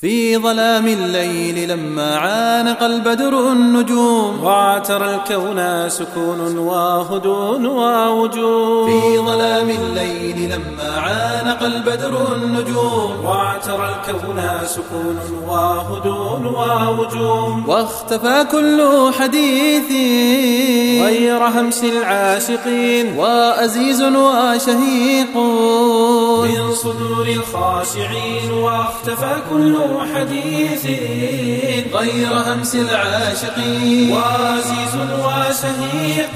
في ظلام الليل لما عانق البدر النجوم. واعترى الكون سكون وهدوء ووجوه في ظلام الليل لما عانق البدر النجوم. واعترى الكون سكون وهدوء ووجوه واختفى كل حديث. غير همس العاشقين. وأزيز وشهيق. من صدور الخاشعين. واختفى كل حديث غير همس العاشقين. وعزيز وشهيق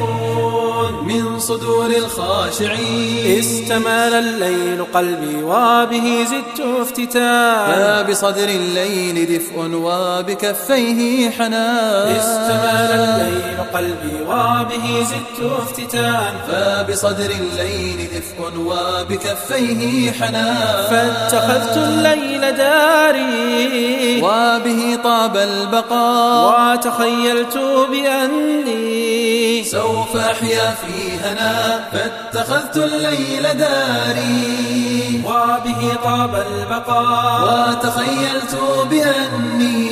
من صدور الخاشعين. استمال الليل قلبي وبه زدت افتتان فبصدر الليل دفء وبكفيه حنان. استمال الليل قلبي وبه زدت افتتان فبصدر الليل دفء وبكفيه حنان. فاتخذت الليل داري. طاب البقاء. وتخيلت بأني سوف أحيا في هنا فاتخذت الليل داري. وبه طاب البقاء. وتخيلت بأني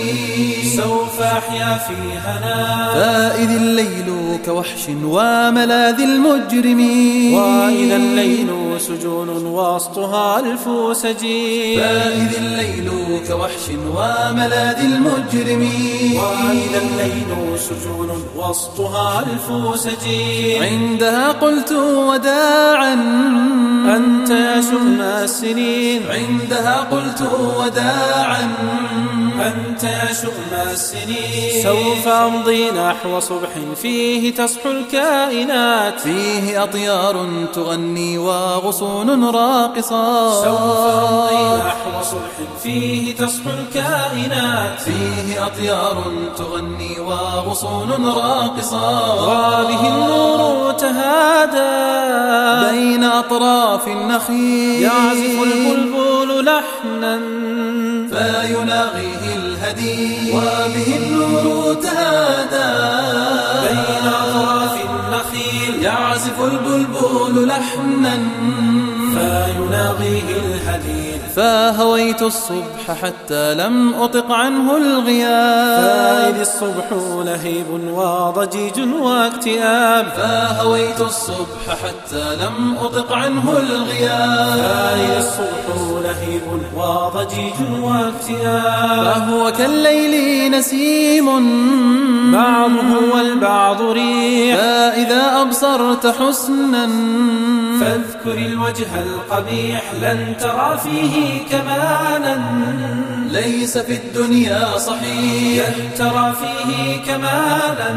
سوف أحيا في هنا فإذ الليل كوحش وملاذ المجرمين. وإذا الليل سجون وسطها ألف سجين فإذ الليل كوحش وملاذ المجرمين وإذا الليل سجون وسطها ألف سجين عندها قلت وداعا أنت يا شؤم السنين. عندها قلت وداعا أنت يا شؤم السنين. سوف أمضي نحو صبح فيه تصحو الكائنات. فيه أطيار تغني وغصون راقصات سوف أمضي نحو صبح فيه تصحو الكائنات. فيه أطيار تغني وغصون راقصات وبه النور تهادى. بين أطراف النخيل. يعزف البلبل لحنا. فيناغيه الهدي. وبه النور تهادى. بين أطراف النخيل يعزف البلبل لحنا. فيناغيه الهدي. فهويت الصبح حتى لم أطق عنه الغياب. فإذ الصبح لهيب وضجيج واكتئاب. فهويت الصبح حتى لم أطق عنه الغياب. فإذ الصبح لهيب وضجيج واكتئاب. فهو كالليل نسيم. بعضه والبعض ريح. فإذا أبصرت حسنا. فاذكر الوجه القبيح لن ترى فيه كمانا ليس في الدنيا صحيح. ترى فيه كمالا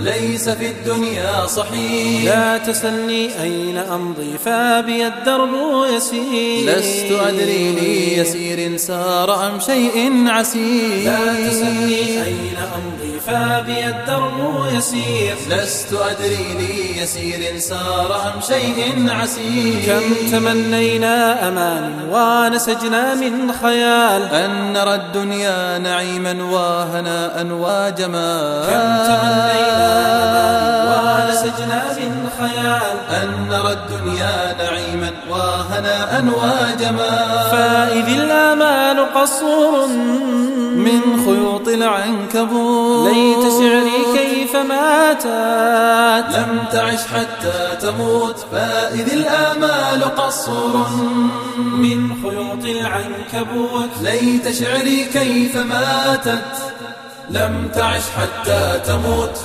ليس في الدنيا صحيح. لا تسلني أين أمضي فبي الدرب يسير. لست أدري لي يسير سار أم شيء عسير. لا تسلني أين أمضي فبي الدرب يسير. لست أدري لي يسير سار أم شيء عسير. كم تمنينا أمان ونسجنا من خيال. أن نرى الدنيا نعيما وهناء وجمال كم تمنينا أمان ونسجنا من خيال أن نرى الدنيا نعيما وهناء وجمال فإذ الآمال قصور من خيوط العنكبوت. ليت شعري كيف ماتت لم تعش حتى تموت. فإذ الآمال قصر من خيوط العنكبوت. ليت شعري كيف ماتت. لم تعش حتى تموت.